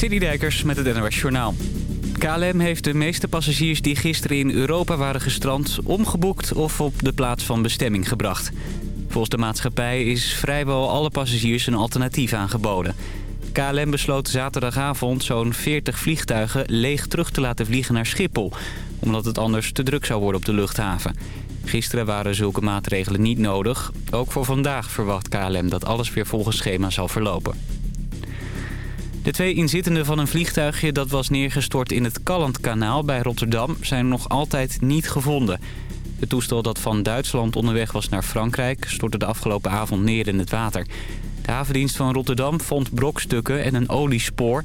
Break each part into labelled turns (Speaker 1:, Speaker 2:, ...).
Speaker 1: Dijkers met het NOS Journaal. KLM heeft de meeste passagiers die gisteren in Europa waren gestrand... omgeboekt of op de plaats van bestemming gebracht. Volgens de maatschappij is vrijwel alle passagiers een alternatief aangeboden. KLM besloot zaterdagavond zo'n 40 vliegtuigen leeg terug te laten vliegen naar Schiphol... omdat het anders te druk zou worden op de luchthaven. Gisteren waren zulke maatregelen niet nodig. Ook voor vandaag verwacht KLM dat alles weer volgens schema zal verlopen. De twee inzittenden van een vliegtuigje dat was neergestort in het Kallandkanaal bij Rotterdam zijn nog altijd niet gevonden. Het toestel dat van Duitsland onderweg was naar Frankrijk stortte de afgelopen avond neer in het water. De havendienst van Rotterdam vond brokstukken en een oliespoor.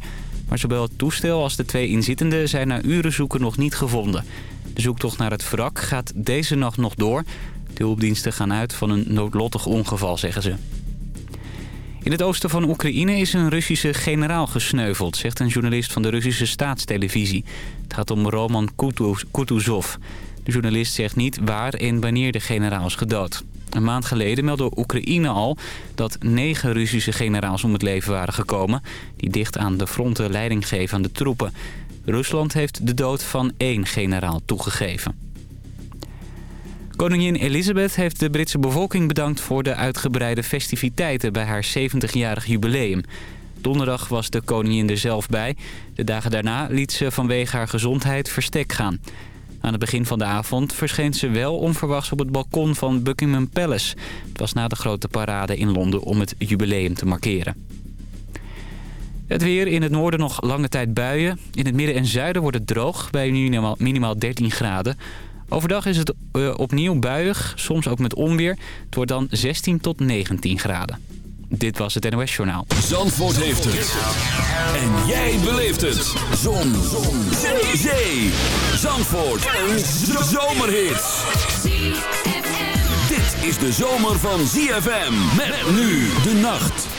Speaker 1: Maar zowel het toestel als de twee inzittenden zijn na uren zoeken nog niet gevonden. De zoektocht naar het wrak gaat deze nacht nog door. De hulpdiensten gaan uit van een noodlottig ongeval, zeggen ze. In het oosten van Oekraïne is een Russische generaal gesneuveld, zegt een journalist van de Russische staatstelevisie. Het gaat om Roman Kutuzov. De journalist zegt niet waar en wanneer de generaal is gedood. Een maand geleden meldde Oekraïne al dat negen Russische generaals om het leven waren gekomen... die dicht aan de fronten leiding geven aan de troepen. Rusland heeft de dood van één generaal toegegeven. Koningin Elizabeth heeft de Britse bevolking bedankt voor de uitgebreide festiviteiten bij haar 70-jarig jubileum. Donderdag was de koningin er zelf bij. De dagen daarna liet ze vanwege haar gezondheid verstek gaan. Aan het begin van de avond verscheen ze wel onverwachts op het balkon van Buckingham Palace. Het was na de grote parade in Londen om het jubileum te markeren. Het weer in het noorden nog lange tijd buien. In het midden en zuiden wordt het droog bij minimaal, minimaal 13 graden. Overdag is het uh, opnieuw buiig, soms ook met onweer. Het wordt dan 16 tot 19 graden. Dit was het NOS Journaal.
Speaker 2: Zandvoort heeft het. En jij beleeft het. Zon. Zon. Zee. Zee. Zandvoort. Een zomerhit. Dit is de zomer van ZFM. Met nu de nacht.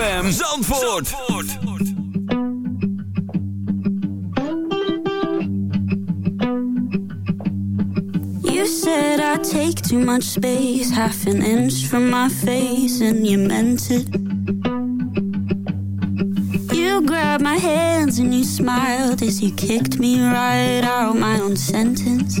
Speaker 2: Zandvoort.
Speaker 3: You said I take too much space Half an inch from my face and you meant it You grabbed my hands and you smiled As you kicked me right out my own sentence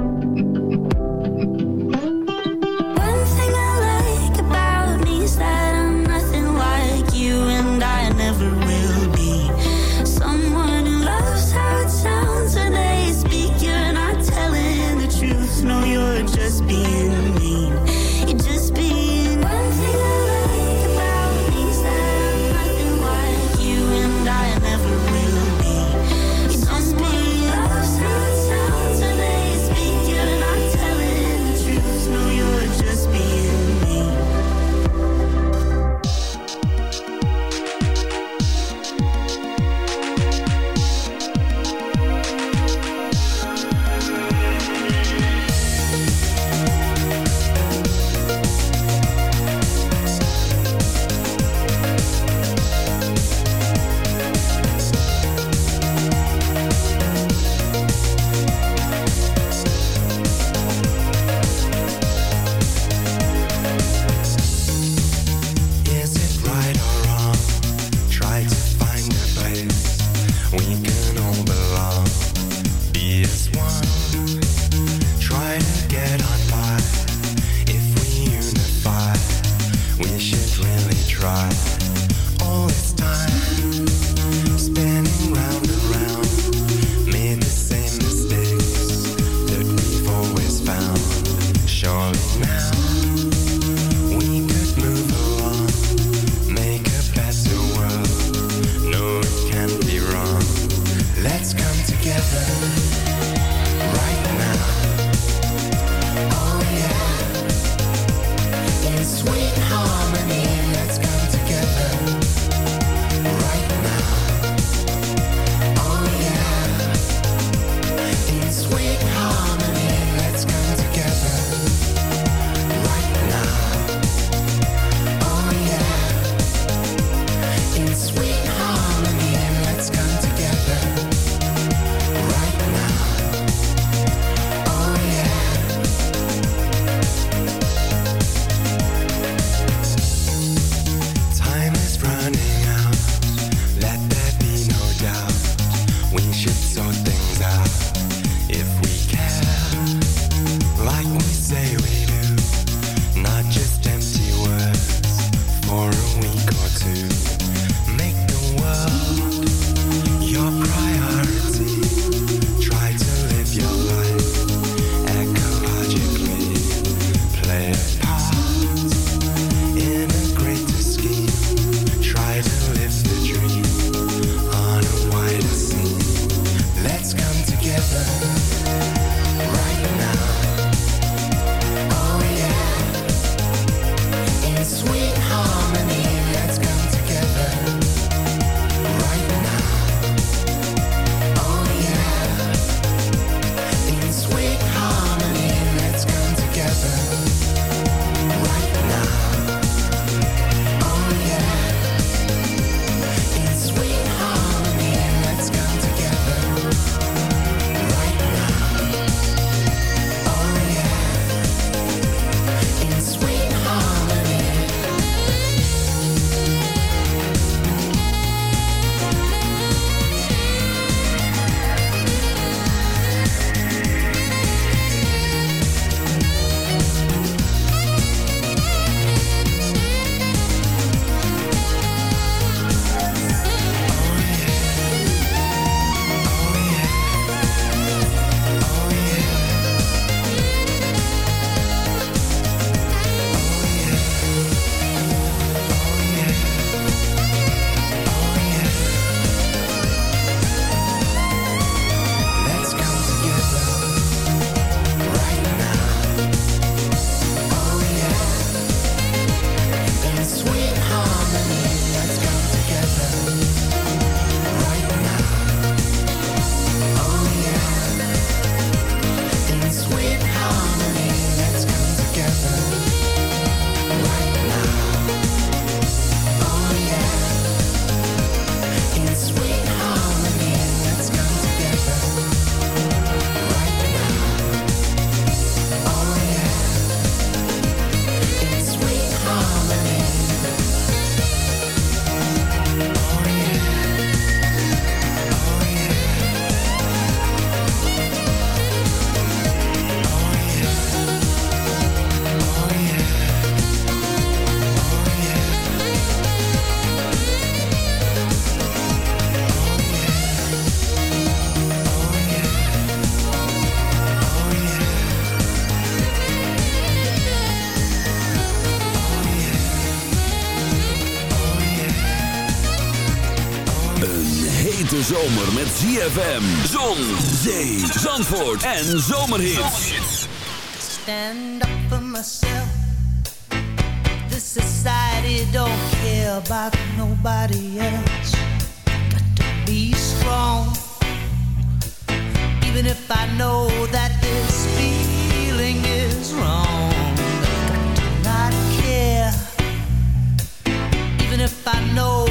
Speaker 3: together.
Speaker 2: Hete zomer met ZFM, zon, zee, zandvoort en zomerhits.
Speaker 4: Stand up for myself. This society don't care about nobody else. Got to be strong. Even if I know that this feeling is wrong. Got to not care. Even if I know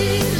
Speaker 4: Beauty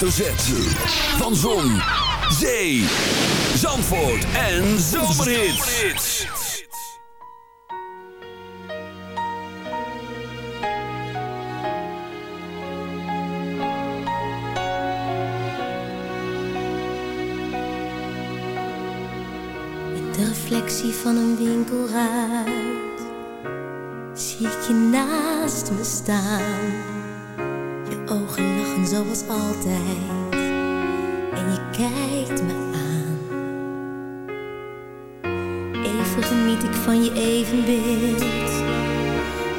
Speaker 2: Hoofdletter. Van Zon, Zee, Zandvoort en Zomerhits.
Speaker 5: In de reflectie van een winkelruit zie ik je naast me staan. Zoals altijd en je kijkt me aan. Even geniet ik van je evenbeeld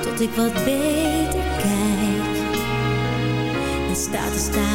Speaker 5: tot ik wat beter kijk. En sta te staren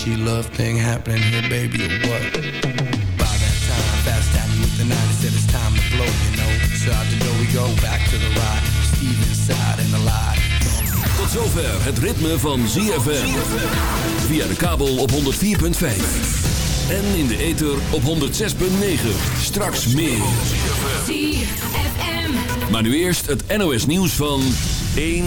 Speaker 6: G love thing happening here, baby, or what? By that time, Fast tapped me with the nine said it's time to blow, you know. So out the door we go, back to the ride. Steve inside and the lie.
Speaker 2: Tot zover het ritme van ZFM. Via de kabel op 104.5. En in de ether op 106.9. Straks meer.
Speaker 5: ZFM.
Speaker 2: Maar nu eerst het NOS nieuws van 1